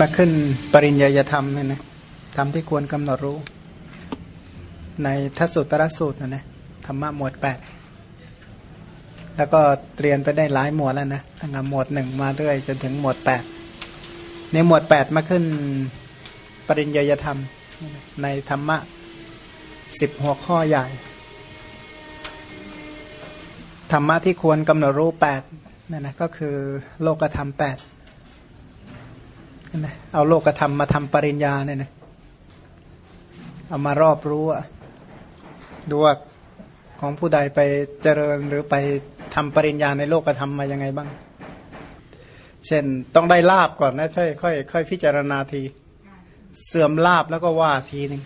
มาขึ้นปริญญาธรรมเนี่ยนะธรรมที่ควรกำหนดรู้ ในทัศสุตรสูตรนะนะธรรมะหมวดแปดแล้วก็เรียนไปได้หลายหมวดแล้วนะตั้งแต่หมวดหนึ่งมาเรื่อยจนถึงหมวดแปดในหมวดแปดมาขึ้นปริญญาธรรม ในธรรมะสิบหัวข้อใหญ่ ธรรมะที่ควรกำหนดรู้แปดนั่นนะก็คือโลกธรรมแปด นะเอาโลกธรรมมาทำปริญญาเนี่ยนะเอามารอบรู้อะดูว่าของผู้ใดไปเจริญหรือไปทำปริญญาในโลกธรรมมายังไงบ้าง เช่นต้องได้ลาบก่อนนะใช่ค่อยค่อยพิจารณาที เสื่อมลาบแล้วก็ว่าทีหนึ่ง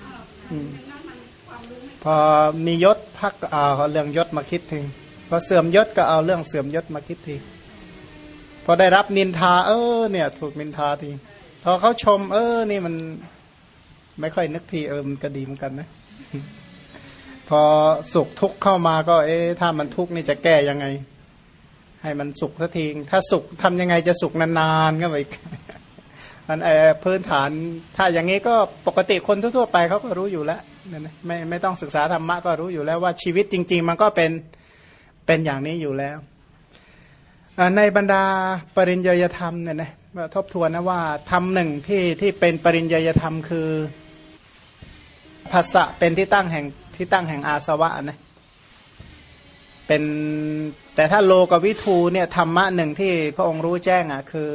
พอมียศพักเอาเรื่องยศมาคิดถึงพอเสื่อมยศก็เอาเรื่องเสื่อมยศมาคิดทีพอได้รับนินทา เออเนี่ย ถูกนินทาที พอเขาชม เออ นี่มัน ไม่ค่อยนึกทีเออมันก็ดีเหมือนกันนะ พอสุขทุกข์เข้ามาก็ เอ๊ะถ้ามันทุกข์นี่จะแก้ยังไง ให้มันสุขสักทีถ้าสุขทำยังไงจะสุขนานๆก็ไปมันเออพื้นฐาน ถ้าอย่างนี้ก็ปกติคนทั่วๆไปเขาก็รู้อยู่แล้วนะไม่ไม่ต้องศึกษาธรรมะก็รู้อยู่แล้วว่าชีวิตจริง ๆ มันก็เป็นเป็นอย่างนี้อยู่แล้วในบรรดาปริญญาธรรมเนี่ยนะ ทบทวนนะว่าธรรมหนึ่งที่ที่เป็นปริญญาธรรมคือภาษะเป็นที่ตั้งแห่งที่ตั้งแห่งอาสวะนะเป็นแต่ถ้าโลกวิทูเนี่ยธรรมะหนึ่งที่พระองค์รู้แจ้งอะคือ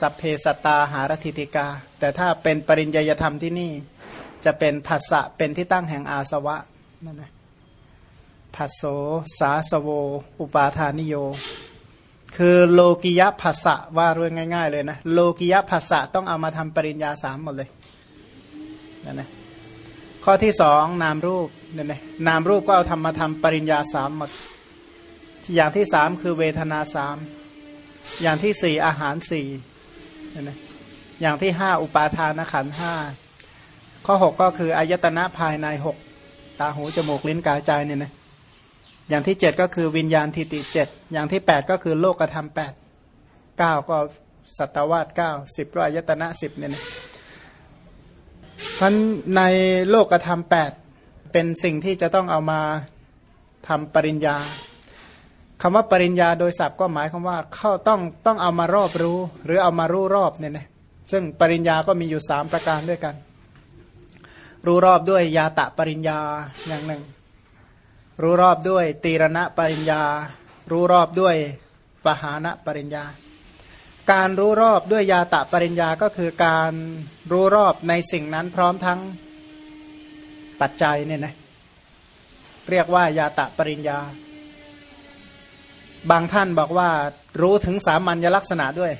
สัพเพสตาหารติติกา แต่ถ้าเป็นปริญญาธรรมที่นี่จะเป็นภาษะเป็นที่ตั้งแห่งอาสวะนั่นนะผัสโสสาสโว อุปาทานิโย คือโลกิยะภาษะว่าเรื่องง่าย ๆ เลยนะโลกิยะภาษะต้องเอามาทำปริญญาสามหมดเลยนั่นนะข้อที่สองนามรูปนั่นนะนามรูปก็เอาทำมาทำปริญญาสามหมด อย่างที่สามคือเวทนาสามอย่างที่สี่อาหารสี่นั่นนะอย่างที่ห้าอุปาทานขันห้าข้อหกก็คืออายตนะภายในหกตาหูจมูกลิ้นกายใจเนี่ยนะ อย่างที่เจ็ดก็คือวิญญาณทิติเจ็ดอย่างที่แปดก็คือโลกธรรมแปดเก้าก็สัตวาสเก้าสิบก็อายตนะสิบเนี่ยนะพันในโลกธรรมแปดเป็นสิ่งที่จะต้องเอามาทำปริญญาคำว่าปริญญาโดยศัพท์ก็หมายคำว่าเข้าต้องต้องเอามารอบรู้ หรือเอามารู้รอบเนี่ยนะซึ่งปริญญาก็มีอยู่สามประการด้วยกัน รู้รอบด้วยยาตะปริญญาอย่างหนึ่ง รู้รอบด้วย ตีรณะปริญญา รู้รอบด้วยปหานะปริญญา การรู้รอบด้วยยาตะปริญญาก็คือการรู้รอบในสิ่งนั้นพร้อมทั้งปัจจัยเนี่ยนะเรียกว่ายาตะปริญญา บางท่านบอกว่ารู้ถึงสามัญลักษณะด้วย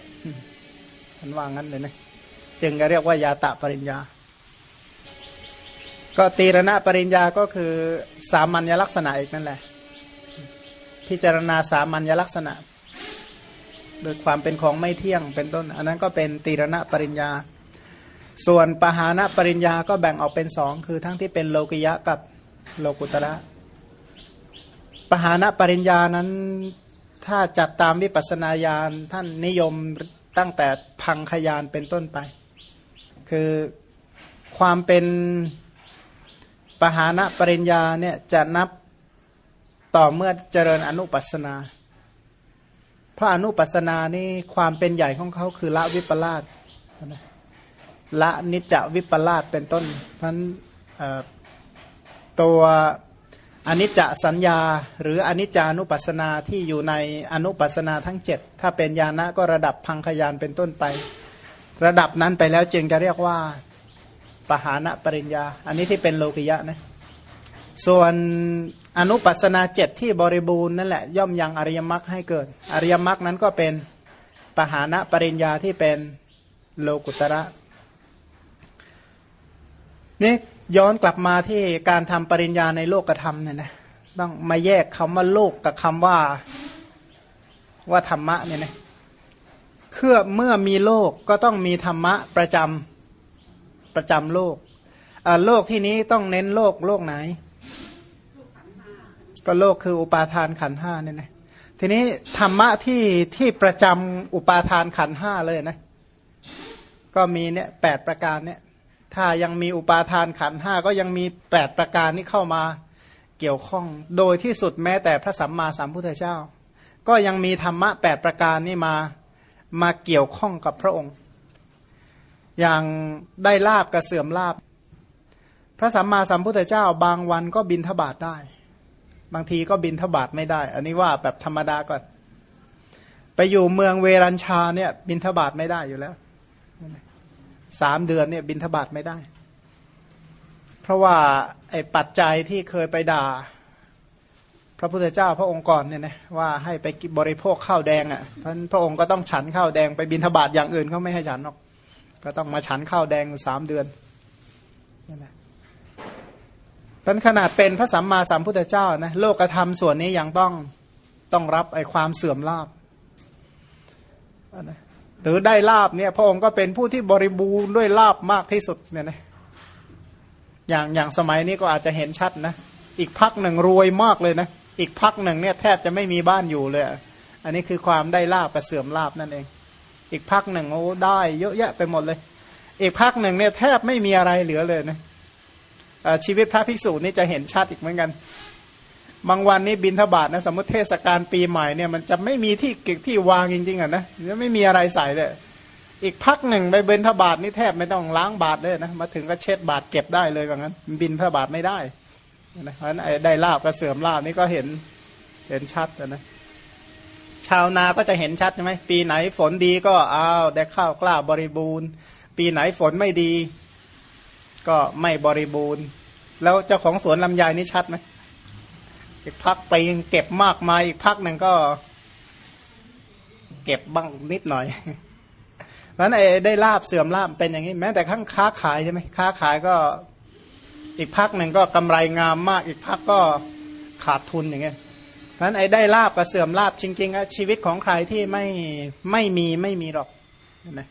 ท่านว่างั้นเลยนะจึงจะเรียกว่ายาตะปริญญา ก็ตีรณะปริญญาก็คือสามัญลักษณะอีกนั่นแหละ พิจารณาสามัญลักษณะ โดยความเป็นของไม่เที่ยงเป็นต้น อันนั้นก็เป็นตีรณะปริญญา ส่วนปหานะปริญญาก็แบ่งออกเป็นสองคือทั้งที่เป็นโลกิยะกับโลกุตระปหานะปริญญานั้นถ้าจัดตามวิปัสนาญาณท่านนิยมตั้งแต่พังขยานเป็นต้นไป คือความเป็น ปหานะปริญญาเนี่ยจะนับต่อเมื่อเจริญอนุปัสนา เพราะอนุปัสนานี่ความเป็นใหญ่ของเขาคือละวิปลาสละนิจจวิปลาสเป็นต้นเพราะตัวอนิจจสัญญา หรืออนิจจานุปัสนาที่อยู่ในอนุปัสนาทั้งเจ็ดถ้าเป็นญาณะก็ระดับพังขยานเป็นต้นไป ระดับนั้นไปแล้วจึงจะเรียกว่า ปหานะปริญญา อันนี้ที่เป็นโลกิยะนะส่วนอนุปัสนาเจ็ดที่บริบูรณ์นั่นแหละย่อมยังอริยมรรคให้เกิด อริยมรรคนั้นก็เป็นปหานะปริญญาที่เป็นโลกุตระนี่ย้อนกลับมาที่การทำปริญญาในโลกธรรมเนี่ยนะต้องมาแยกคำว่าโลกกับคำว่าว่าธรรมะเนี่ยนะเพื่อเมื่อมีโลกก็ต้องมีธรรมะประจำ ประจำโลกโลกที่นี้ต้องเน้นโลกโลกไหน ก็โลกคืออุปาทานขันห้าเนี่ยนะทีนี้ธรรมะที่ที่ประจำอุปาทานขันห้าเลยนะ ก็มีเนี่ยแปดประการเนี่ย ถ้ายังมีอุปาทานขันห้าก็ยังมีแปดประการนี้เข้ามาเกี่ยวข้อง โดยที่สุดแม้แต่พระสัมมาสัมพุทธเจ้า ก็ยังมีธรรมะแปดประการนี้มามาเกี่ยวข้องกับพระองค์ อย่างได้ลาบกับเสื่อมลาบ พระสัมมาสัมพุทธเจ้า บางวันก็บินทบาทได้ บางทีก็บินทบาทไม่ได้ อันนี้ว่าแบบธรรมดาก่อนไปอยู่เมืองเวรัญชาเนี่ย บินทบาทไม่ได้อยู่แล้วสามเดือนเนี่ย บินทบาทไม่ได้ เพราะว่าไอ้ปัจจัยที่เคยไปด่า พระพุทธเจ้าพระองค์ก่อนเนี่ยนะว่าให้ไปบริโภคข้าวแดงอะ่ะเพราะพระองค์ก็ต้องฉันข้าวแดงไปบินทบาทอย่างอื่นเขาไม่ให้ฉันหรอก ก็ต้องมาฉันข้าวแดงสามเดือนนี่แหละตอนขนาดเป็นพระสัมมาสัมพุทธเจ้านะโลกธรรมส่วนนี้ยังต้องต้องรับไอ้ความเสื่อมลาบนะหรือได้ลาบเนี่ยพระองค์ก็เป็นผู้ที่บริบูรณ์ด้วยลาบมากที่สุดเนี่ยนะอย่างอย่างสมัยนี้ก็อาจจะเห็นชัดนะอีกพักหนึ่งรวยมากเลยนะอีกพักหนึ่งเนี่ยแทบจะไม่มีบ้านอยู่เลย อันนี้คือความได้ลาบกับเสื่อมลาบนั่นเอง อีกพักหนึ่งโอ้ได้เยอะแยะไปหมดเลย อีกพักหนึ่งเนี่ยแทบไม่มีอะไรเหลือเลยนะชีวิตพระภิกษุนี่จะเห็นชัดอีกเหมือนกัน บางวันนี้บินทบาทนะสมมติเทศกาลปีใหม่เนี่ยมันจะไม่มีที่เก็บที่วางจริงๆอะนะจะไม่มีอะไรใส่เลย อีกพักหนึ่งไปบินทบาทนี่แทบไม่ต้องล้างบาทเลยนะมาถึงก็เช็ดบาทเก็บได้เลยว่างั้น บินทบาทไม่ได้นะเพราะนั้นได้ลาบก็เสื่อมลาบนี่ก็เห็นเห็นชัดนะ ชาวนาก็จะเห็นชัดใช่ไหมปีไหนฝนดีก็อ้าวได้ข้าวกล้าบริบูรณ์ ปีไหนฝนไม่ดี ก็ไม่บริบูรณ์ แล้วเจ้าของสวนลำไยนี่ชัดไหมอีกพักไปเก็บมากมายอีกพักหนึ่งก็ เก็บบ้างนิดหน่อยนั้นไอ้ได้ลาบเสื่อมลาบเป็นอย่างนี้แม้แต่ข้างค้าขายใช่ไหมค้าขายก็ อีกพักหนึ่งก็กำไรงามมาก อีกพักก็ขาดทุนอย่างเงี้ย นั้นไอ้ได้ลาบกับเสื่อมลาบจริงๆอะชีวิตของใครที่ไม่ไม่มีไม่มีหรอกนะ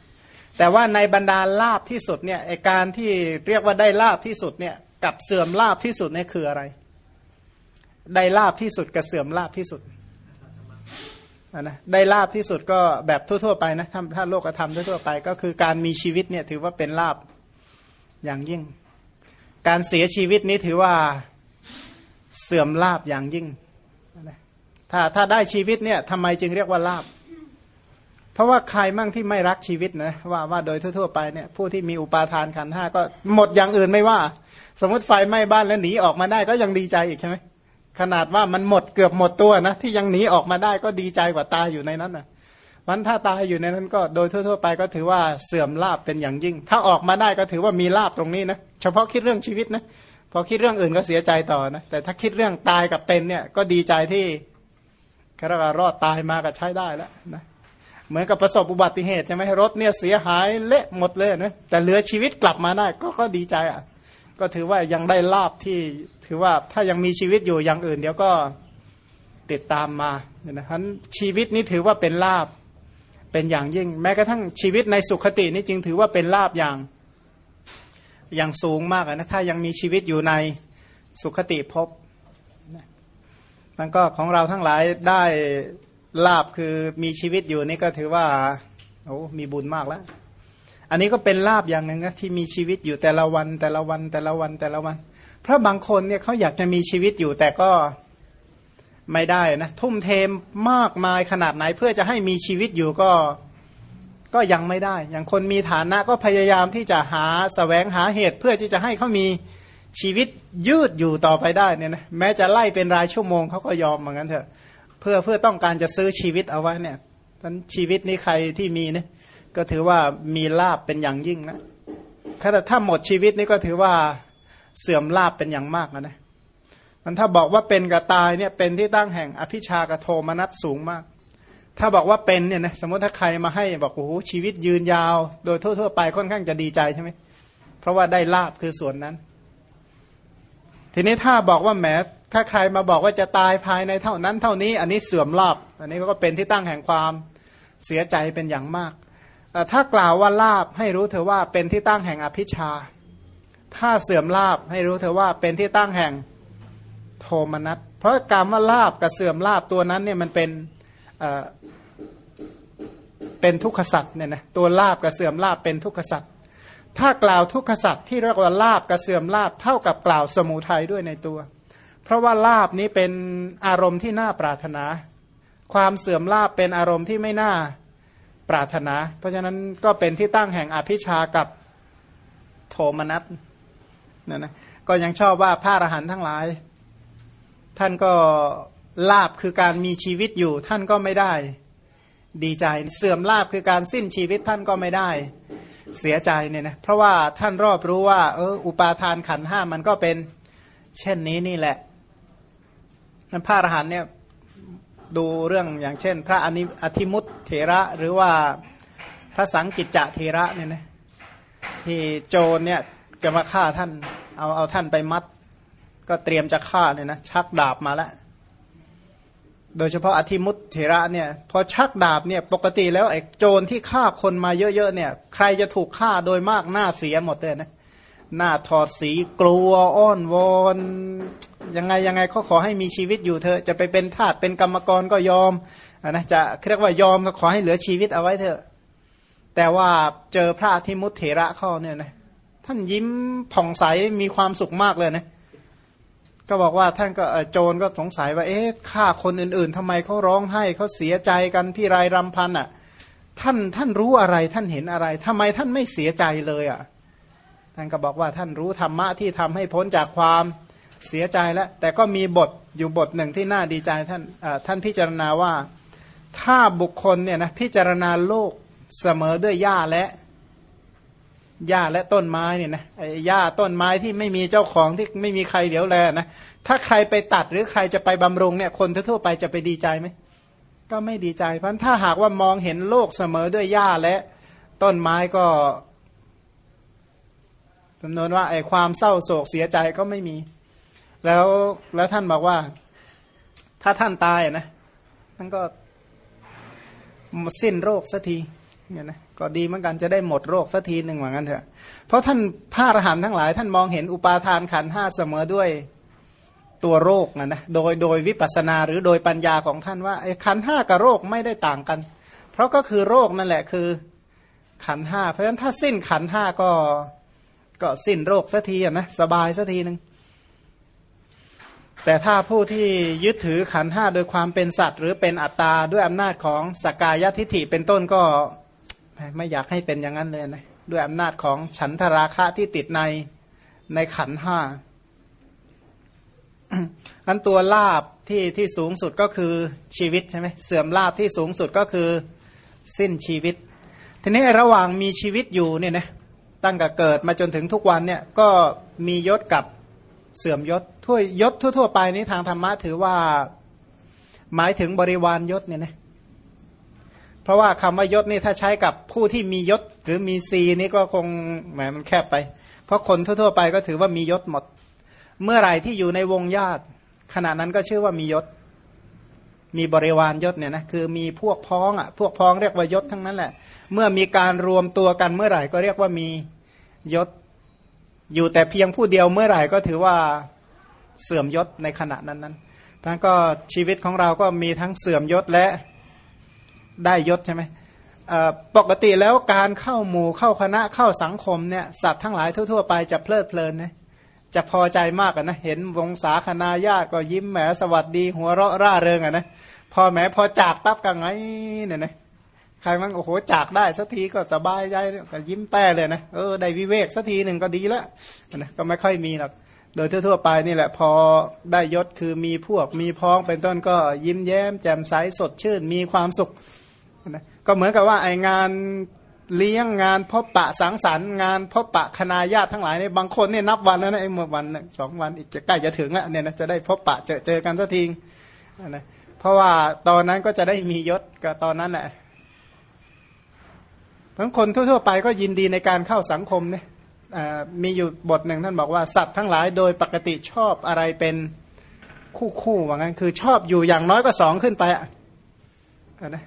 แต่ว่าในบรรดาลาบที่สุดเนี่ยไอการที่เรียกว่าได้ลาบที่สุดเนี่ยกับเสื่อมลาบที่สุดเนี่ยคืออะไร ได้ลาบที่สุดกับเสื่อมลาบที่สุดนะได้ลาบที่สุดก็แบบทั่วๆไปนะถ้าถ้าโลกธรรมทั่วๆไป ก็คือการมีชีวิตเนี่ยถือว่าเป็นลาบอย่างยิ่ง การเสียชีวิตนี้ถือว่าเสื่อมลาบอย่างยิ่ง ถ้าถ้าได้ชีวิตเนี่ยทำไมจึงเรียกว่าลาบ เพราะว่าใครมั่งที่ไม่รักชีวิตนะว่าว่าโดยทั่ว ๆ ไปเนี่ยผู้ที่มีอุปาทานขันห้าก็หมดอย่างอื่นไม่ว่า สมมติไฟไหม้บ้านแล้วหนีออกมาได้ก็ยังดีใจอีกใช่ไหมขนาดว่ามันหมดเกือบหมดตัวนะที่ยังหนีออกมาได้ก็ดีใจกว่าตายอยู่ในนั้นนะวันถ้าตายอยู่ในนั้นก็โดยทั่ว ๆ ไปก็ถือว่าเสื่อมลาบเป็นอย่างยิ่ง ถ้าออกมาได้ก็ถือว่ามีลาบตรงนี้นะเฉพาะคิดเรื่องชีวิตนะพอคิดเรื่องอื่นก็เสียใจต่อนะแต่ถ้าคิดเรื่องตายกับเป็นเนี่ยก็ดีใจที่ แคารารอดตายมาก็ใช้ได้แล้วนะเหมือนกับประสบอุบัติเหตุใช่ไหมรถเนี่ยเสียหายเละหมดเลยนะแต่เหลือชีวิตกลับมาได้ก็ก็ดีใจอะ ก็ถือว่ายังได้ลาบที่ถือว่าถ้ายังมีชีวิตอยู่อย่างอื่น เดี๋ยวก็ติดตามมาเนี่ยนะฉะนั้นชีวิตนี้ถือว่าเป็นลาบเป็นอย่างยิ่ง แม้กระทั่งชีวิตในสุขตินี่จึงถือว่าเป็นลาบอย่างอย่างสูงมากนะถ้ายังมีชีวิตอยู่ในสุขติภพ นั่นก็ของเราทั้งหลายได้ลาบคือมีชีวิตอยู่นี่ก็ถือว่าโอ้มีบุญมากแล้ว อันนี้ก็เป็นลาบอย่างหนึ่งนะที่มีชีวิตอยู่แต่ละวันแต่ละวันแต่ละวันแต่ละวัน เพราะบางคนเนี่ยเขาอยากจะมีชีวิตอยู่แต่ก็ไม่ได้นะทุ่มเทมากมายขนาดไหนเพื่อจะให้มีชีวิตอยู่ก็ก็ยังไม่ได้ อย่างคนมีฐานะก็พยายามที่จะหาสแสวงหาเหตุเพื่อที่จะให้เขามี ชีวิตยืดอยู่ต่อไปได้เนี่ยนะแม้จะไล่เป็นรายชั่วโมงเขาก็ยอมเหมือนกันเถอะ เพื่อเพื่อต้องการจะซื้อชีวิตเอาไว้เนี่ยทั้นชีวิตนี้ใครที่มีเนี่ยก็ถือว่ามีลาบเป็นอย่างยิ่งนะถ้าถ้าหมดชีวิตนี่ก็ถือว่าเสื่อมลาบเป็นอย่างมากนะมันถ้าบอกว่าเป็นกับตายเนี่ยเป็นที่ตั้งแห่งอภิชากโทมนัสสูงมาก ถ้าบอกว่าเป็นเนี่ยนะสมมติถ้าใครมาให้บอกโอ้โหชีวิตยืนยาว โดยทั่ว ๆ ไปค่อนข้างจะดีใจใช่ไหมเพราะว่าได้ลาบคือส่วนนั้น ทีนี้ถ้าบอกว่าแหมถ้าใครมาบอกว่าจะตายภายในเท่านั้นเท่านี้ อันนี้เสื่อมลาบอันนี้ก็เป็นที่ตั้งแห่งความเสียใจเป็นอย่างมากถ้ากล่าวว่าลาบให้รู้เธอว่าเป็นที่ตั้งแห่งอภิชา ถ้าเสื่อมลาบให้รู้เธอว่าเป็นที่ตั้งแห่งโทมนัสเพราะการว่าลาบกับเสื่อมลาบตัวนั้นเนี่ยมันเป็นเป็นทุกขสัตว์เนี่ยนะตัวลาบกับเสื่อมลาบเป็นทุกขสัตว์ ถ้ากล่าวทุกขสัตว์ที่เรียกว่าลาบกับเสื่อมลาบเท่ากับกล่าวสมุทัยด้วยในตัว เพราะว่าลาบนี้เป็นอารมณ์ที่น่าปรารถนา ความเสื่อมลาบเป็นอารมณ์ที่ไม่น่าปรารถนา เพราะฉะนั้นก็เป็นที่ตั้งแห่งอภิชากับโทมนัสนะนะก็ยังชอบว่าพระอรหันต์ทั้งหลาย ท่านก็ลาบคือการมีชีวิตอยู่ท่านก็ไม่ได้ ดีใจเสื่อมลาบคือการสิ้นชีวิตท่านก็ไม่ได้ เสียใจเนี่ยนะเพราะว่าท่านรอบรู้ว่า เอออุปาทานขันห้ามันก็เป็นเช่นนี้นี่แหละนั้นพระอรหันเนี่ยดูเรื่องอย่างเช่น พระอนิอธิมุตเถระหรือว่าพระสังกิจจะเถระเนี่ยนะที่โจรเนี่ยจะมาฆ่าท่าน เอาเอาท่านไปมัด ก็เตรียมจะฆ่าเนี่ยนะชักดาบมาแล้ว โดยเฉพาะอธิมุตเถระเนี่ยพอชักดาบเนี่ยปกติแล้วไอ้โจรที่ฆ่าคนมาเยอะๆเนี่ย ใครจะถูกฆ่าโดยมากหน้าเสียหมดเลยนะหน้าถอดสีกลัวอ้อนวอนยังไงยังไงเขาขอให้มีชีวิตอยู่เธอจะไปเป็นทาสเป็นกรรมกรก็ยอมนะจะเรียกว่ายอมก็ขอให้เหลือชีวิตเอาไว้เถอะแต่ว่าเจอพระอธิมุตเถระเข้าเนี่ยนะท่านยิ้มผ่องใสมีความสุขมากเลยนะ ก็บอกว่าท่านก็โจรก็สงสัยว่า เอ๊ะฆ่าคนอื่น ๆทำไมเขาร้องไห้เขาเสียใจกันพี่รายรำพันอะ ท่านท่านรู้อะไรท่านเห็นอะไรทำไมท่านไม่เสียใจเลยอะ ท่านก็บอกว่าท่านรู้ธรรมะที่ทำให้พ้นจากความเสียใจแล้ว แต่ก็มีบทอยู่บทหนึ่งที่น่าดีใจท่านท่านพิจารณาว่า ถ้าบุคคลเนี่ยนะพิจารณาโลกเสมอด้วยหญ้าและ หญ้าและต้นไม้เนี่ยนะไอ้หญ้าต้นไม้ที่ไม่มีเจ้าของที่ไม่มีใครเดี๋ยวแลนะถ้าใครไปตัดหรือใครจะไปบำรุงเนี่ยคนทั่วไปจะไปดีใจไหมก็ไม่ดีใจ เพราะถ้าหากว่ามองเห็นโลกเสมอด้วยหญ้าและต้นไม้ก็จำนวนว่าไอ้ความเศร้าโศกเสียใจก็ไม่มี แล้วแล้วท่านบอกว่า ถ้าท่านตายนะท่านก็สิ้นโรคสักทีเนี่ยนะ ก็ดีเหมือนกันจะได้หมดโรคสักทีหนึ่งเหมือนกันเถอะ เพราะท่านพระอรหันต์ทั้งหลาย ท่านมองเห็นอุปาทานขันห้าเสมอด้วยตัวโรคนะนะโดยโดยวิปัสนาหรือโดยปัญญาของท่านว่าไอ้ขันห้ากับโรคไม่ได้ต่างกัน เพราะก็คือโรคนั่นแหละคือขันห้าเพราะฉะนั้นถ้าสิ้นขันห้าก็ก็สิ้นโรคสักทีนะสบายสักทีหนึ่งแต่ถ้าผู้ที่ยึดถือขันห้าโดยความเป็นสัตว์ หรือเป็นอัตตาด้วยอำนาจของสกายทิฐิเป็นต้นก็ ไม่อยากให้เป็นอย่างนั้นเลยนะด้วยอำนาจของฉันทราคะที่ติดในในขันห้าอันตัวลาบที่ที่สูงสุดก็คือชีวิตใช่ไหมเสื่อมลาบที่สูงสุดก็คือสิ้นชีวิต ทีนี้ระหว่างมีชีวิตอยู่เนี่ยนะตั้งแต่เกิดมาจนถึงทุกวันเนี่ยก็มียศกับเสื่อมยศทั่วยศทั่ว ๆ ไปนี้ทางธรรมะถือว่าหมายถึงบริวารยศเนี่ยนะ ราะว่าคำว่ายศนี่ถ้าใช้กับผู้ที่มียศหรือมีซีนี่ก็คงแหมมันแคบไป เพราะคนทั่วๆไปก็ถือว่ามียศหมด เมื่อไหร่ที่อยู่ในวงญาติขณะนั้นก็ชื่อว่ามียศ มีบริวารยศเนี่ยนะคือมีพวกพ้องอะพวกพ้องเรียกว่ายศทั้งนั้นแหละ เมื่อมีการรวมตัวกันเมื่อไหร่ก็เรียกว่ามียศ อยู่แต่เพียงผู้เดียวเมื่อไหร่ก็ถือว่าเสื่อมยศในขณะนั้นนั้นทั้งก็ชีวิตของเราก็มีทั้งเสื่อมยศและ ได้ยศใช่ไหมปกติแล้วการเข้าหมู่เข้าคณะเข้าสังคมเนี่ยสัตว์ทั้งหลายทั่ว ๆ ไปจะเพลิดเพลินนะจะพอใจมากนะเห็นวงศาคณาญาติก็ยิ้มแหมสวัสดี หัวเราะร่าเริงอะนะพอแหมพอจากปั๊บกันไงเนี่ยนะใครมันโอ้โหจากได้สักทีก็สบายใจก็ยิ้มแป้เลยนะเออได้วิเวกสักทีหนึ่งก็ดีล้วนะก็ไม่ค่อยมีหรอกโดยทั่วๆไปนี่แหละ พอได้ยศคือมีพวกมีพ้องเป็นต้นก็ยิ้มแย้มแจ่มใสสดชื่นมีความสุข ก็เหมือนกับว่าไองานเลี้ยงงานพบปะสังสรรค์งานพบปะคณาญาติทั้งหลายเนี่ยบางคนเนี่ยนับวันแล้วนะไอ้เมื่อวันสองวันอีกจะใกล้จะถึงแล้วเนี่ยนะจะได้พบปะเจอเจอกันสักทีนะเพราะว่าตอนนั้นก็จะได้มียศก็ตอนนั้นแหละทั้งคนทั่วๆไปก็ยินดีในการเข้าสังคมเนี่ยมีอยู่บทหนึ่งท่านบอกว่าสัตว์ทั้งหลายโดยปกติชอบอะไรเป็นคู่คู่ว่างั้นคือชอบอยู่อย่างน้อยก็สองขึ้นไปอะนะ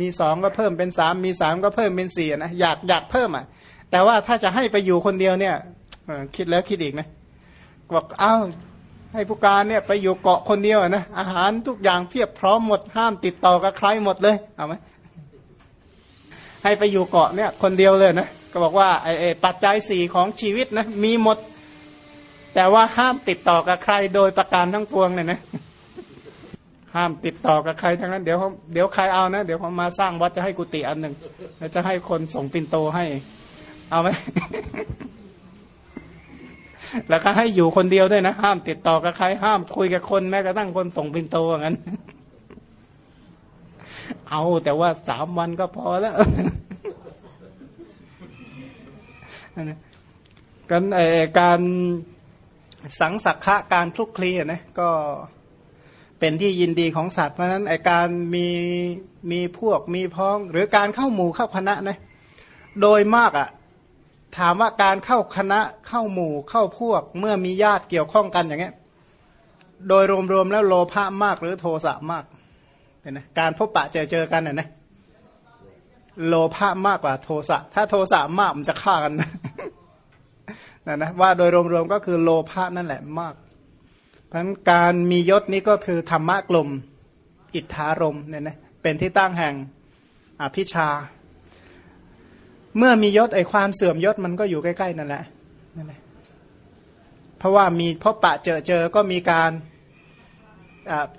มีสองก็เพิ่มเป็นสามมีสามก็เพิ่มเป็นสี่นะอยากอยากเพิ่มอะ แต่ว่าถ้าจะให้ไปอยู่คนเดียวเนี่ยคิดแล้วคิดอีกนะบอกอ้าวให้ผู้การเนี่ยไปอยู่เกาะคนเดียวนะอาหารทุกอย่างเพียบพร้อมหมดห้ามติดต่อกับใครหมดเลยเอาไหมให้ไปอยู่เกาะเนี่ยคนเดียวเลยนะก็บอกว่าไอ้ปัจจัยสี่ของชีวิตนะมีหมด แต่ว่าห้ามติดต่อกับใครโดยประการทั้งปวงเลยนะ ห้ามติดต่อกับใครทั้งนั้นเดี๋ยวเขาเดี๋ยวใครเอานะ เดี๋ยวเขามาสร้างวัดจะให้กุฏิอันหนึ่งแล้วจะให้คนส่งปินโตให้ เอาไหมแล้วก็ให้อยู่คนเดียวด้วยนะ ห้ามติดต่อกับใคร ห้ามคุยกับคนแม้กระทั่งคนส่งปินโตอย่างนั้นเอาแต่ว่าสามวันก็พอแล้วกันการสังสักขะการคลุกคลีนะก็ เป็นที่ยินดีของสัตว์ เพราะฉะนั้นการมีมีพวกมีพ้อง หรือการเข้าหมู่เข้าคณะนะโดยมากอะ่ะถามว่าการเข้าคณะเข้าหมู่เข้าพวกเมื่อมีญาติเกี่ยวข้องกันอย่างเงี้ยโดยรวมๆแล้วโลภะมากหรือโทสะมากเห็นไหมการพบปะเจอเจอกันน่ะนะโลภะมากกว่าโทสะถ้าโทสะมากมันจะฆ่ากันนะนะว่าโดยรวมๆก็คือโลภะนั่นแหละมาก พราะการมียศนี้ก็คือธรรมะกลมอิทธารมเนี่ยนะเป็นที่ตั้งแห่งอภิชา เมื่อมียศไอความเสื่อมยศมันก็อยู่ใกล้ๆนั่นแหละนั่นแหละเพราะว่ามีพบปะเจอเจอก็มีการ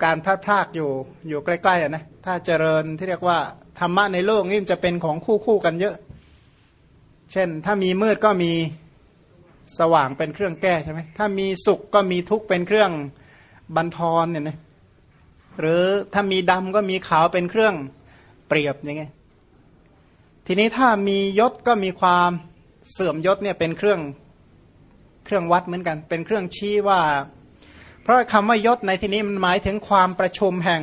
การพลาดพลาดอยู่อยู่ใกล้ๆอะนะถ้าเจริญที่เรียกว่าธรรมะในโลกนี่จะเป็นของคู่คู่กันเยอะ เช่น ถ้ามีมืดก็มี สว่างเป็นเครื่องแก้ใช่ไหมถ้ามีสุขก็มีทุกข์เป็นเครื่องบันทอนเนี่ยนะหรือถ้ามีดำก็มีขาวเป็นเครื่องเปรียบอย่างไงทีนี้ถ้ามียศก็มีความเสื่อมยศเนี่ยเป็นเครื่องเครื่องวัดเหมือนกัน เป็นเครื่องชี้ว่า เพราะคำว่ายศในที่นี้มันหมายถึงความประชุมแห่ง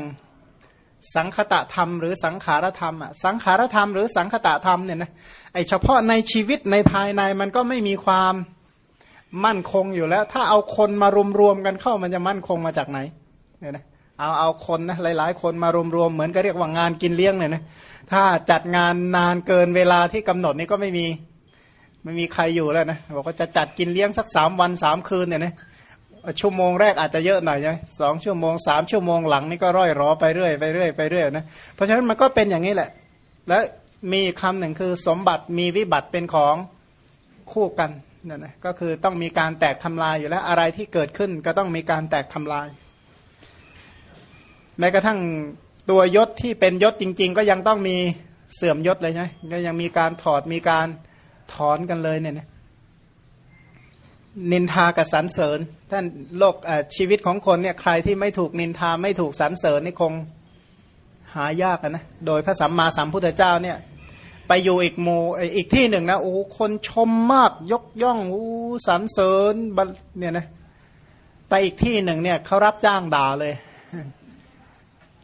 สังคตะธรรมหรือสังขารธรรมอะสังขารธรรมหรือสังคตะธรรมเนี่ยนะไอเฉพาะในชีวิตในภายในมันก็ไม่มีความ มั่นคงอยู่แล้ว ถ้าเอาคนมารวมๆกันเข้ามันจะมั่นคงมาจากไหนเนี่ยนะเอาเอาคนนะหลาย ๆ คนมารวมๆเหมือนก็เรียกว่างานกินเลี้ยงเนี่ยนะถ้าจัดงานนานเกินเวลาที่กำหนดนี่ก็ไม่มีไม่มีใครอยู่แล้วนะบอกว่าจะจัดกินเลี้ยงสักสามวันสามคืนเนี่ยนะชั่วโมงแรกอาจจะเยอะหน่อยใช่ไหมสองชั่วโมงสามชั่วโมงหลังนี่ก็ร่อยรอไปเรื่อยไปเรื่อยไปเรื่อยนะเพราะฉะนั้นมันก็เป็นอย่างนี้แหละ และมีคำหนึ่งคือสมบัติมีวิบัติเป็นของคู่กัน นั่นนะก็คือต้องมีการแตกทำลายอยู่แล้วอะไรที่เกิดขึ้นก็ต้องมีการแตกทำลาย แม้กระทั่งตัวยศที่เป็นยศจริง ๆ ก็ยังต้องมีเสื่อมยศเลยใช่ไหมก็ยังมีการถอดมีการถอนกันเลยเนี่ยนะนินทากับสรรเสริญ ท่านโลกชีวิตของคนเนี่ยใครที่ไม่ถูกนินทาไม่ถูกสรรเสริญนี่คงหายากนะโดยพระสัมมาสัมพุทธเจ้าเนี่ย ไปอยู่อีกหมู่อีกที่หนึ่งนะโอ้คนชมมากยกย่องโอ้สรรเสริญเนี่ยนะไปอีกที่หนึ่งเนี่ยเขารับจ้างด่าเลย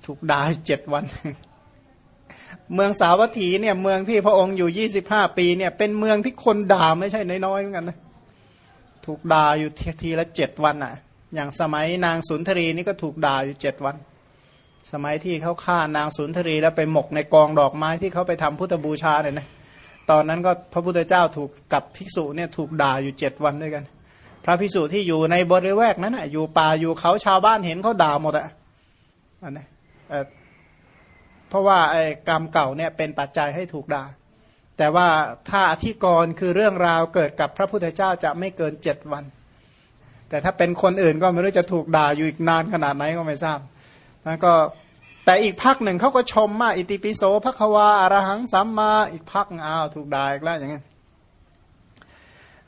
ถูกด่าเจ็ดวัน เมืองสาวัตถีเนี่ย เมืองที่พระองค์อยู่ยี่สิบห้าปีเนี่ย เป็นเมืองที่คนด่าไม่ใช่น้อยๆเหมือนกันนะถูกด่าอยู่ทีละเจ็ดวันอะ อย่างสมัยนางสุนทรีนี่ก็ถูกด่าอยู่เจ็ดวัน สมัยที่เขาฆ่านางสุนทรีแล้วไปหมกในกองดอกไม้ที่เขาไปทำพุทธบูชาเนี่ยนะตอนนั้นก็พระพุทธเจ้าถูกกับภิกษุเนี่ยถูกด่าอยู่เจ็ดวันด้วยกัน พระภิกษุที่อยู่ในบริเวณนั้นอะอยู่ป่าอยู่เขาชาวบ้านเห็นเขาด่าหมดอะอันนี้เพราะว่าไอ้กรรมเก่าเนี่ยเป็นปัจจัยให้ถูกด่า แต่ว่าถ้าอธิกรณ์คือเรื่องราวเกิดกับพระพุทธเจ้าจะไม่เกินเจ็ดวัน แต่ถ้าเป็นคนอื่นก็ไม่รู้จะถูกด่าอยู่อีกนานขนาดไหนก็ไม่ทราบแล้วก็ แต่อีกพักหนึ่งเขาก็ชมมาอิติปิโสภควาอารหังสัมมาอีกพักอ้าวถูกด่าอีกแล้วอย่างนี้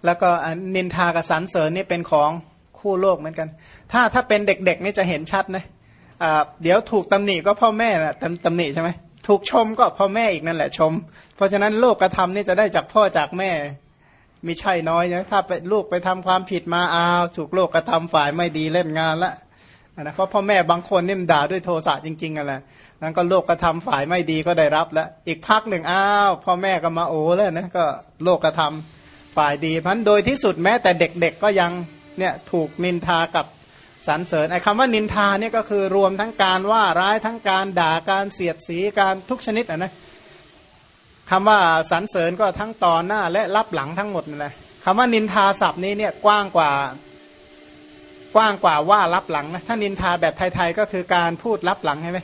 แล้วก็นินทากับสรรเสริญนี่เป็นของคู่โลกเหมือนกัน ถ้าถ้าเป็นเด็กๆนี่จะเห็นชัดนะเดี๋ยวถูกตำหนิก็พ่อแม่นะตำหนิใช่ไหมถูกชมก็พ่อแม่อีกนั่นแหละชม เพราะฉะนั้นโลกกระทำนี่จะได้จากพ่อจากแม่มีใช่น้อยนะถ้าไปลูกไปทำความผิดมาอ้าวถูกโลกกระทำฝ่ายไม่ดีเล่นงานละ นะเพราะพ่อแม่บางคนนี่มด่าด้วยโทสะจริงๆกันแหละนั้นก็โลกกระทำฝ่ายไม่ดีก็ได้รับแล้ว อีกพักหนึ่งอ้าวพ่อแม่ก็มาโอ้แล้วนะก็โลกกระทำฝ่ายดีเพราะโดยที่สุดแม้แต่เด็กๆก็ยังเนี่ยถูกนินทากับสรรเสริญไอ้คำว่านินทาเนี่ยก็คือรวมทั้งการว่าร้ายทั้งการด่าการเสียดสีการทุกชนิดอะนะคำว่าสรรเสริญก็ทั้งต่อหน้าและรับหลังทั้งหมดนั่นแหละคำว่านินทาศัพท์นี้เนี่ยกว้างกว่า กว้างกว่าว่ารับหลังนะถ้านินทาแบบไทยๆก็คือการพูดรับหลังใช่ไหม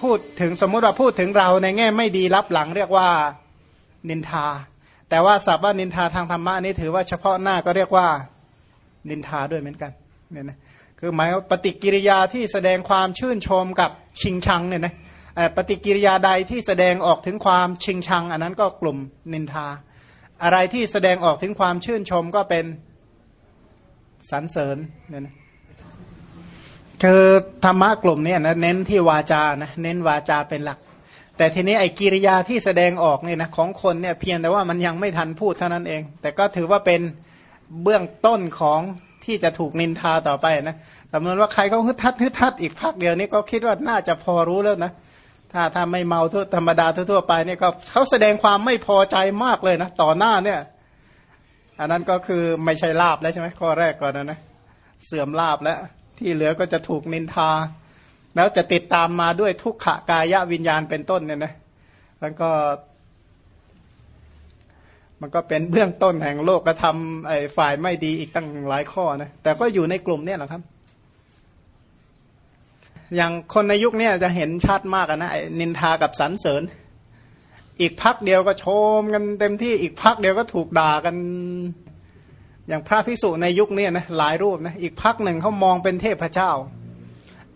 พูดถึงสมมุติว่าพูดถึงเราในแง่ไม่ดีรับหลังเรียกว่านินทา แต่ว่าศัพท์ว่านินทาทางธรรมะนี้ถือว่าเฉพาะหน้าก็เรียกว่านินทาด้วยเหมือนกันเนี่ยนะคือหมายว่าปฏิกิริยาที่แสดงความชื่นชมกับชิงชังเนี่ยนะปฏิกิริยาใดที่แสดงออกถึงความชิงชัง อันนั้นก็กลุ่มนินทา อะไรที่แสดงออกถึงความชื่นชมก็เป็นสรรเสริญเนี่ยนะ คือธรรมะกลุ่มนี้นะเน้นที่วาจานะเน้นวาจาเป็นหลัก แต่ทีนี้ไอ้กิริยาที่แสดงออกเนี่ยนะของคนเนี่ยเพียงแต่ว่ามันยังไม่ทันพูดเท่านั้นเอง แต่ก็ถือว่าเป็นเบื้องต้นของที่จะถูกนินทาต่อไปนะสมมติว่าใครเขาฮึดทัดฮึดทัดอีกพักเดียวนี้ก็คิดว่าน่าจะพอรู้แล้วนะถ้าถ้าไม่เมาทุธรรมดาทั่วไปเนี่ยก็เขาแสดงความไม่พอใจมากเลยนะต่อหน้าเนี่ย อันนั้นก็คือไม่ใช่ลาบแล้วใช่ไหมข้อแรกก่อนนะนะเสื่อมลาบแล้ว ที่เหลือก็จะถูกนินทา แล้วจะติดตามมาด้วยทุกขกายวิญญาณเป็นต้นเนี่ยนะแล้วก็ มันก็เป็นเบื้องต้นแห่งโลกกระทำไอ้ฝ่ายไม่ดีอีกตั้งหลายข้อนะแต่ก็อยู่ในกลุ่มเนี่ยแหละครับ อย่างคนในยุคนี้จะเห็นชัดมากนะไอ้นินทากับสรรเสริญ อีกพักเดียวก็ชมกันเต็มที่อีกพักเดียวก็ถูกด่ากัน อย่างพระภิกษุในยุคนี้นะหลายรูปนะอีกพักหนึ่งเขามองเป็นเทพเจ้า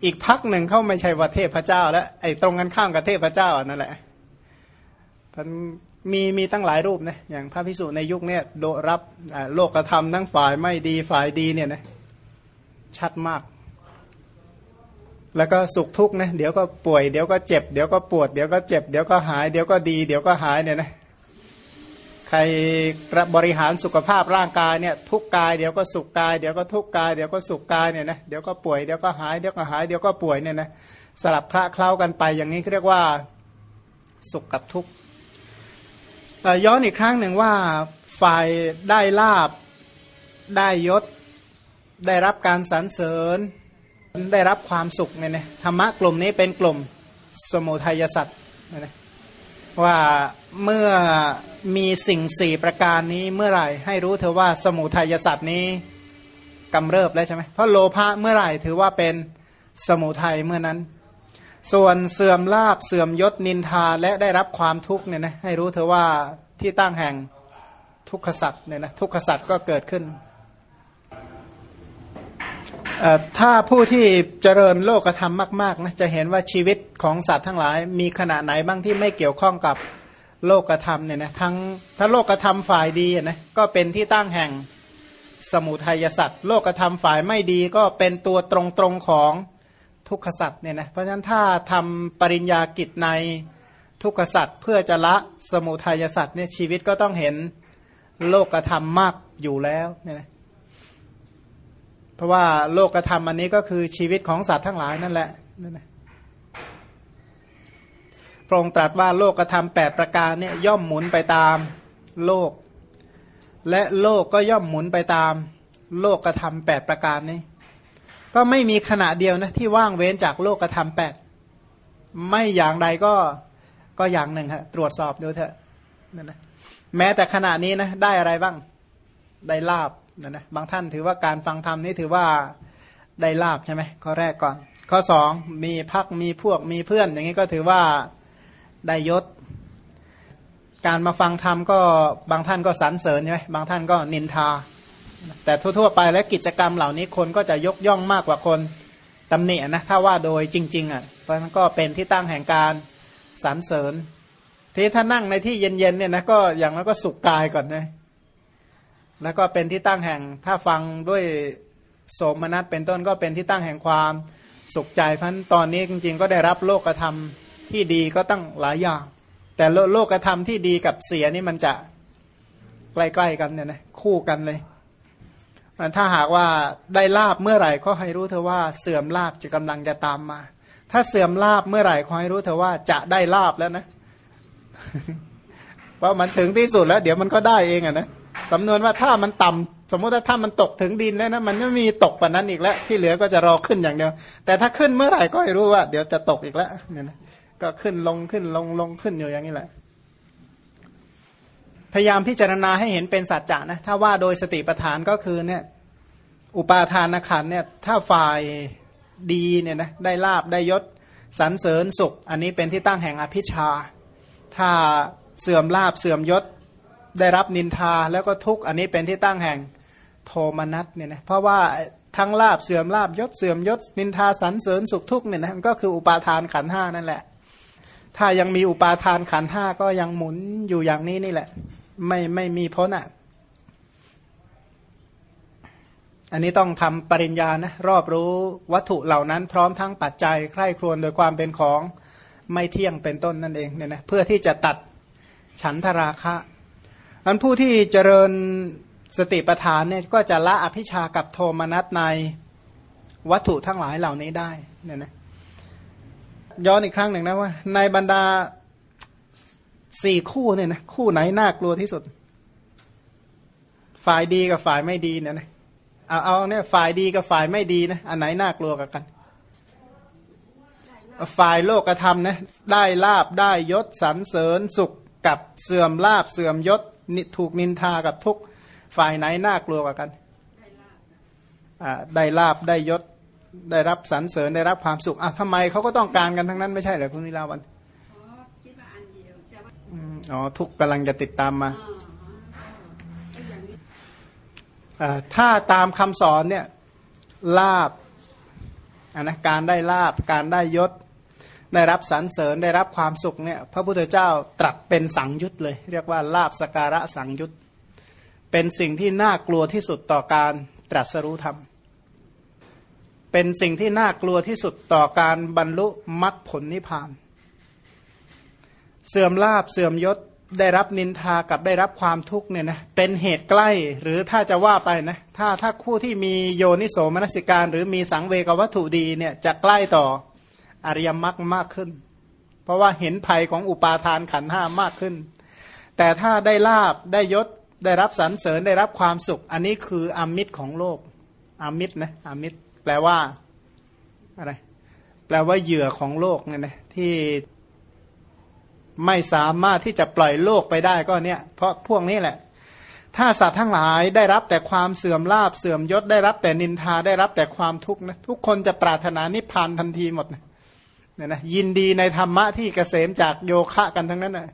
อีกพักหนึ่งเขาไม่ใช่ว่าเทพเจ้า แล้วไอ้ตรงกันข้ามกับเทพเจ้านั่นแหละมันมีมีตั้งหลายรูปนะอย่างพระภิกษุในยุคนี้โดรับโลกธรรมทั้งฝ่ายไม่ดีฝ่ายดีเนี่ยนะชัดมาก แล้วก็สุขทุกข์นะเดี๋ยวก็ป่วยเดี๋ยวก็เจ็บ เดี๋ยวก็ปวดเดี๋ยวก็เจ็บ เดี๋ยวก็หาย เดี๋ยวก็ดี เดี๋ยวก็หายเนี่ยนะ ใครบริหารสุขภาพร่างกายเนี่ยทุกกายเดี๋ยวก็สุขกายเดี๋ยวก็ทุกกายเดี๋ยวก็สุขกายเนี่ยนะเดี๋ยวก็ป่วยเดี๋ยวก็หายเดี๋ยวก็หายเดี๋ยวก็ป่วยเนี่ยนะสลับคละเคล้ากันไปอย่างนี้เรียกว่าสุขกับทุกข์ย้อนอีกครั้งหนึ่งว่าฝ่ายได้ลาบได้ยศ ได้รับการสรรเสริญ ได้รับความสุขเนี่ยนะธรรมะกลุ่มนี้เป็นกลุ่มสมุทัยสัตว์เนี่ยนะว่าเมื่อ มีสิ่งสี่ประการนี้เมื่อไหร่ ให้รู้เธอว่าสมุทัยสัตว์นี้กำเริบแล้วใช่ไหมเพราะโลภะเมื่อไหร่ถือว่าเป็นสมุทัยเมื่อนั้น ส่วนเสื่อมลาบเสื่อมยศนินทาและได้รับความทุกข์เนี่ยนะให้รู้เธอว่าที่ตั้งแห่งทุกขสัตว์เนี่ยนะทุกขสัตว์ก็เกิดขึ้นถ้าผู้ที่เจริญโลกธรรมมากๆนะจะเห็นว่าชีวิตของสัตว์ทั้งหลาย มีขณะไหนบ้างที่ไม่เกี่ยวข้องกับ โลกธรรมเนี่ยนะทั้งถ้าโลกธรรมฝ่ายดีนะก็เป็นที่ตั้งแห่งสมุทัยสัตว์โลกธรรมฝ่ายไม่ดีก็เป็นตัวตรงๆของทุกขสัตว์เนี่ยนะเพราะฉะนั้นถ้าทำปริญญากิจในทุกขสัตว์เพื่อจะละสมุทัยสัตว์เนี่ยชีวิตก็ต้องเห็นโลกธรรมมากอยู่แล้วเนี่ยนะเพราะว่าโลกธรรมอันนี้ก็คือชีวิตของสัตว์ทั้งหลายนั่นแหละนั่นแหละ ระองค์ตรัสว่าโลกธรรมแปดประการเนี่ยย่อมหมุนไปตามโลก และโลกก็ย่อมหมุนไปตาม โลกธรรมแปดประการนี้ ก็ไม่มีขณะเดียวนะที่ว่างเว้นจากโลกธรรมแปดไม่อย่างใดก็ก็อย่างหนึ่งฮะตรวจสอบดูเถอะนั่นนะแม้แต่ขณะนี้นะได้อะไรบ้าง ได้ลาบนะนะบางท่านถือว่าการฟังธรรมนี่ถือว่าได้ลาบใช่ไหมข้อแรกก่อน ข้อสองมีพักมีพวกมีเพื่อนอย่างนี้ก็ถือว่า ได้ยศ การมาฟังธรรมก็บางท่านก็สรรเสริญใช่ไหมบางท่านก็นินทา แต่ทั่วๆไปแล้วกิจกรรมเหล่านี้คนก็จะยกย่องมากกว่าคนตำหนินะถ้าว่าโดยจริงๆอะเพราะนั้นก็เป็นที่ตั้งแห่งการสรรเสริญ ที่ถ้านั่งในที่เย็นๆเนี่ยนะก็อย่างนั้นก็สุขกายก่อนนะแล้วก็เป็นที่ตั้งแห่งถ้าฟังด้วยโสมนัสเป็นต้นก็เป็นที่ตั้งแห่งความสุขใจพันตอนนี้จริง ๆ ก็ได้รับโลกธรรม ที่ดีก็ตั้งหลายอย่าง แต่โลกธรรมที่ดีกับเสียนี่มันจะใกล้ๆกันเนี่ยนะคู่กันเลยถ้าหากว่าได้ลาบเมื่อไหร่ก็ให้รู้เธอว่าเสื่อมลาบจะกำลังจะตามมา ถ้าเสื่อมลาบเมื่อไหร่ขอให้รู้เธอว่าจะได้ลาบแล้วนะเพราะมันถึงที่สุดแล้ว เดี๋ยวมันก็ได้เองอะนะสำนวนว่าถ้ามันต่ำสมมติว่าถ้ามันตกถึงดินแล้วนะมันไม่มีตกปานั้นอีกแล้ว ที่เหลือก็จะรอขึ้นอย่างเดียว แต่ถ้าขึ้นเมื่อไหร่ก็ให้รู้ว่า เดี๋ยวจะตกอีกแล้วเนี่ยนะ ก็ขึ้นลงขึ้นลงลงขึ้นอยู่อย่างนี้แหละ พยายามพิจารณาให้เห็นเป็นสัจจะนะ ถ้าว่าโดยสติปัฏฐานก็คือเนี่ยอุปาทานขันเนี่ยถ้าฝ่ายดีเนี่ยนะได้ลาบได้ยศสรรเสริญสุข อันนี้เป็นที่ตั้งแห่งอภิชา ถ้าเสื่อมลาบเสื่อมยศได้รับนินทาแล้วก็ทุกข์อันนี้เป็นที่ตั้งแห่งโทมนัสเนี่ยนะเพราะว่าทั้งลาบเสื่อมลาบยศเสื่อมยศนินทาสรรเสริญสุขทุกข์เนี่ยนะมันก็คืออุปาทานขันห้านั่นแหละ ถ้ายังมีอุปาทานขันห้าก็ยังหมุนอยู่อย่างนี้นี่แหละ ไม่ไม่มีพ้นอะ อันนี้ต้องทำปริญญานะ รอบรู้วัตถุเหล่านั้นพร้อมทั้งปัจจัยใคร่ครวญโดยความเป็นของไม่เที่ยงเป็นต้นนั่นเองเนี่ยนะเพื่อที่จะตัดฉันทราคะอันผู้ที่เจริญสติปัฏฐานเนี่ยก็จะละอภิชากับโทมนัสในวัตถุทั้งหลายเหล่านี้ได้เนี่ยนะ ย้อนอีกครั้งหนึ่งนะว่า ในบรรดาสี่คู่เนี่ยนะคู่ไหนน่ากลัวที่สุด ฝ่ายดีกับฝ่ายไม่ดีเนี่ยนะเอาเอาเนี่ยฝ่ายดีกับฝ่ายไม่ดีนะอันไหนน่ากลัวกักนฝ่ายโลกธรรมนะได้ลาบได้ยศสรรเสริญสุขกับเสื่อมลาบเสื่อมยศถูกนินทากับทุกฝ่ายไหนน่ากลัวกัน ได้ลาบได้ยศ ได้รับสรรเสริญได้รับความสุขอะทำไมเขาก็ต้องการกันทั้งนั้นไม่ใช่เหรอคุณนิลาวันอ๋อทุกกำลังจะติดตามมาถ้าตามคำสอนเนี่ยลาบอันนะการได้ลาบการได้ยศ ได้รับสรรเสริญได้รับความสุขเนี่ยพระพุทธเจ้าตรัสเป็นสังยุตเลย เรียกว่าลาบสการะสังยุตเป็นสิ่งที่น่ากลัวที่สุดต่อการตรัสรู้ธรรม เป็นสิ่งที่น่ากลัวที่สุดต่อการบรรลุมรรคผลนิพพาน เสื่อมลาบเสื่อมยศได้รับนินทากับได้รับความทุกข์เนี่ยนะเป็นเหตุใกล้หรือถ้าจะว่าไปนะถ้าถ้าคู่ที่มีโยนิโสมนสิการ หรือมีสังเวกวัตถุดีเนี่ยจะใกล้ต่ออริยมรรคมากขึ้น เพราะว่าเห็นภัยของอุปาทานขันห้ามากขึ้น แต่ถ้าได้ลาบได้ยศได้รับสรรเสริญได้รับความสุข อันนี้คืออมิตรของโลกอมิตรนะอมิตร แปลว่าอะไรแปลว่าเหยื่อของโลกเนี่ยนะที่ไม่สามารถที่จะปล่อยโลกไปได้ก็เนี่ย เพราะพวกนี้แหละ ถ้าสัตว์ทั้งหลายได้รับแต่ความเสื่อมลาบเสื่อมยศได้รับแต่นินทาได้รับแต่ความทุกข์นะทุกคนจะปรารถนานิพพานทันทีหมดเนี่ยนะยินดีในธรรมะที่เกษมจากโยคะกันทั้งนั้นนะ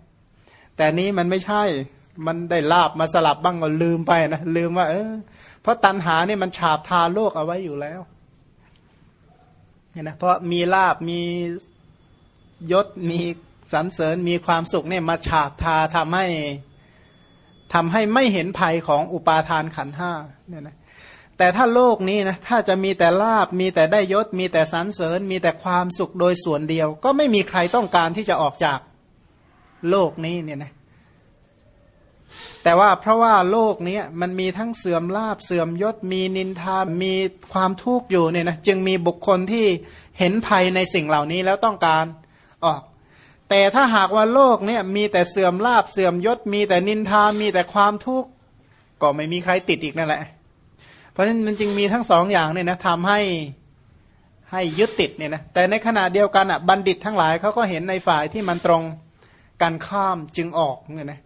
แต่นี้มันไม่ใช่มันได้ลาบมาสลับบ้างก็ลืมไปนะลืมว่า เออเพราะตัณหาเนี่ยมันฉาบทาโลกเอาไว้อยู่แล้ว เนี่ยนะเพราะมีลาบมียศมีสรรเสริญมีความสุขเนี่ยมาฉาบทาทำให้ทำให้ไม่เห็นภัยของอุปาทานขันห้าเนี่ยนะแต่ถ้าโลกนี้นะถ้าจะมีแต่ลาบมีแต่ได้ยศ มีแต่สรรเสริญ มีแต่ความสุขโดยส่วนเดียว ก็ไม่มีใครต้องการที่จะออกจากโลกนี้เนี่ยนะ แต่ว่าเพราะว่าโลกนี้มันมีทั้งเสื่อมลาบเสื่อมยศมีนินทา มีความทุกข์อยู่เนี่ยนะจึงมีบุคคลที่เห็นภัยในสิ่งเหล่านี้แล้วต้องการออก แต่ถ้าหากว่าโลกเนี่ยมีแต่เสื่อมลาบเสื่อมยศ มีแต่นินทา มีแต่ความทุกข์ก็ไม่มีใครติดอีกนั่นแหละ เพราะฉะนั้นมันจึงมีทั้งสองอย่างเนี่ยนะทำให้ให้ยึดติดเนี่ยนะแต่ในขณะเดียวกันอะบัณฑิตทั้งหลายเขาก็เห็นในฝ่ายที่มันตรงกันข้ามจึงออกเนี่ยนะ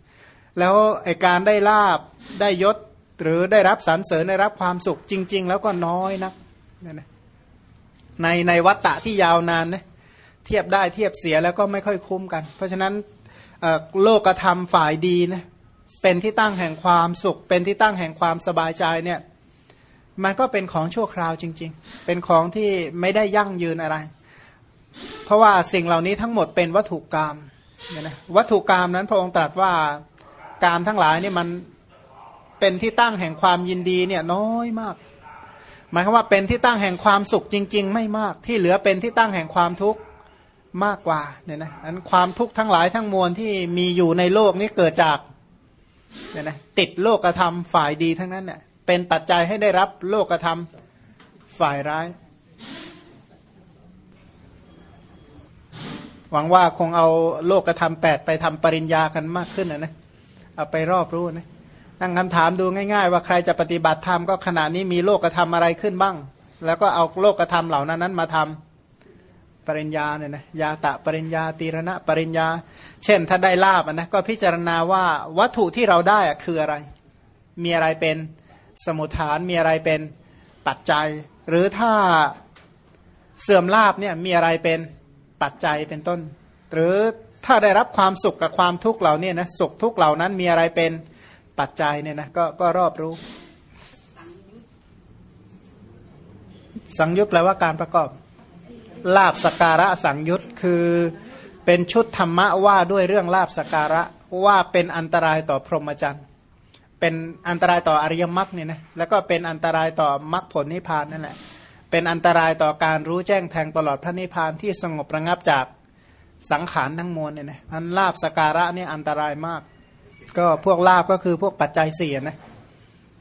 แล้วไอการได้ลาบได้ยศ หรือได้รับสรรเสริญได้รับความสุขจริง ๆ แล้วก็น้อยนะในในวัฏฏะที่ยาวนานนะเทียบได้เทียบเสียแล้วก็ไม่ค่อยคุ้มกัน เพราะฉะนั้นโลกธรรมฝ่ายดีนะเป็นที่ตั้งแห่งความสุข เป็นที่ตั้งแห่งความสบายใจเนี่ยมันก็เป็นของชั่วคราวจริง ๆ เป็นของที่ไม่ได้ยั่งยืนอะไร เพราะว่าสิ่งเหล่านี้ทั้งหมดเป็นวัตถุกรรมเนี่ยนะวัตถุกรรมนั้นพระองค์ตรัสว่า กรรมทั้งหลายนี่มันเป็นที่ตั้งแห่งความยินดีเนี่ยน้อยมาก หมายความว่าเป็นที่ตั้งแห่งความสุขจริง ๆ ไม่มาก ที่เหลือเป็นที่ตั้งแห่งความทุกข์มากกว่าเนี่ยนะอันความทุกข์ทั้งหลายทั้งมวลที่มีอยู่ในโลกนี้เกิดจากเนี่ยนะติดโลกธรรมฝ่ายดีทั้งนั้นเนี่ยเป็นปัจจัยให้ได้รับโลกธรรมฝ่ายร้าย หวังว่าคงเอาโลกธรรมแปดไปทำปริญญากันมากขึ้นนะนะ เอาไปรอบรู้นะตั้งคำถามดูง่าย ๆ ว่าใครจะปฏิบัติธรรมก็ขณะนี้มีโลกธรรมอะไรขึ้นบ้าง แล้วก็เอาโลกธรรมเหล่านั้นนั้นมาทำปริญญาเนี่ยนะยาตะปริญญาตีรณะปริญญา เช่น ถ้าได้ลาบนะก็พิจารณาว่าวัตถุที่เราได้คืออะไร มีอะไรเป็นสมุทฐานมีอะไรเป็นปัจจัย หรือถ้าเสื่อมลาบเนี่ยมีอะไรเป็นปัจจัยเป็นต้น หรือ ถ้าได้รับความสุขกับความทุกข์เหล่านี้นะสุขทุกข์เหล่านั้นมีอะไรเป็นปัจจัยเนี่ยนะก็ก็รอบรู้ สังยุตแปลว่าการประกอบ ลาบสการะสังยุตคือเป็นชุดธรรมะว่าด้วยเรื่องลาบสการะว่าเป็นอันตรายต่อพรหมจรรย์เป็นอันตรายต่ออริยมรรคเนี่ยนะแล้วก็เป็นอันตรายต่อมรรคผลนิพพานนั่นแหละเป็นอันตรายต่อการรู้แจ้งแทงตลอดพระนิพพานที่สงบระงับจาก สังขารทั้งมวลเนี่ยนะอันลาบสการะเนี่ยอันตรายมาก ก็พวกลาบก็คือพวกปัจจัยสี่นะ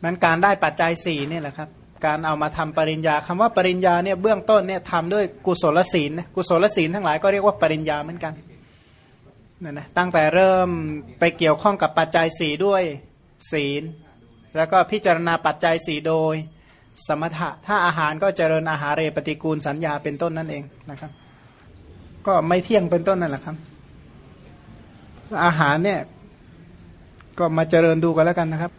นั้นการได้ปัจจัยสี่นี่แหละครับ การเอามาทำปริญญาคำว่าปริญญาเนี่ยเบื้องต้นเนี่ยทำด้วยกุศลศีลนะกุศลศีลทั้งหลายก็เรียกว่าปริญญาเหมือนกันนั่นนะตั้งแต่เริ่มไปเกี่ยวข้องกับปัจจัยสี่ด้วยศีล แล้วก็พิจารณาปัจจัยสี่โดยสมถะถ้าอาหารก็เจริญอาหารเรปฏิกูลสัญญาเป็นต้นนั่นเองนะครับ ก็ไม่เที่ยงเป็นต้นนั่นแหละครับ อาหารเนี่ย ก็มาเจริญดูกันแล้วกันนะครับ